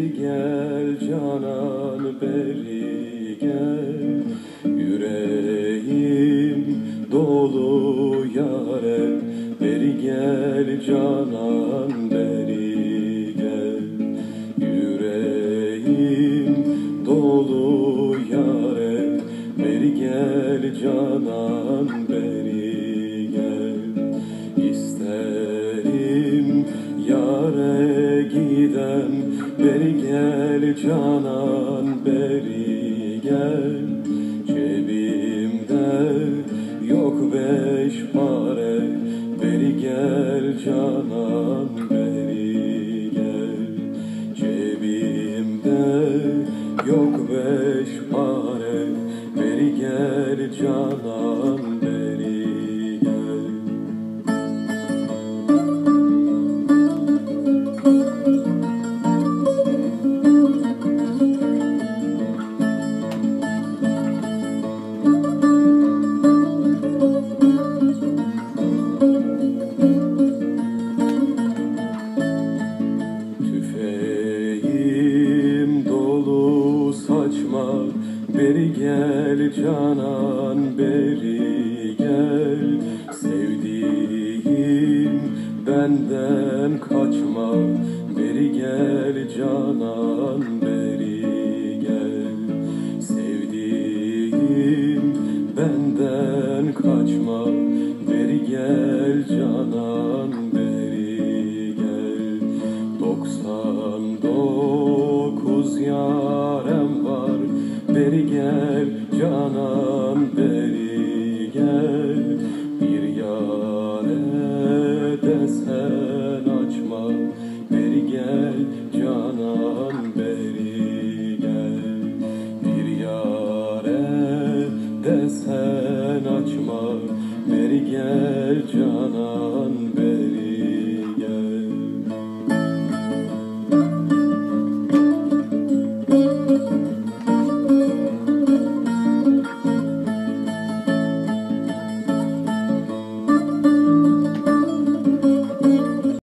beri gel canan beri gel. Yüreğim dolu yarem beri gel canan beri gel. Yüreğim dolu yarem beri gel canan beri giden Beri gel canan beri gel. Cebimde yok beş pare Beri gel canan beri gel. Cebimde yok beş pare Beri gel canan Beri gel canan beri gel. Sevdiğim benden kaçma Beri gel canan beri gel. Sevdiğim benden kaçma Beri gel canan beri gel. Doksan dokuz Beri gel canan beri gel. Bir yare desen açma. Beri gel canan beri gel. Bir yare desen açma. Beri gel canan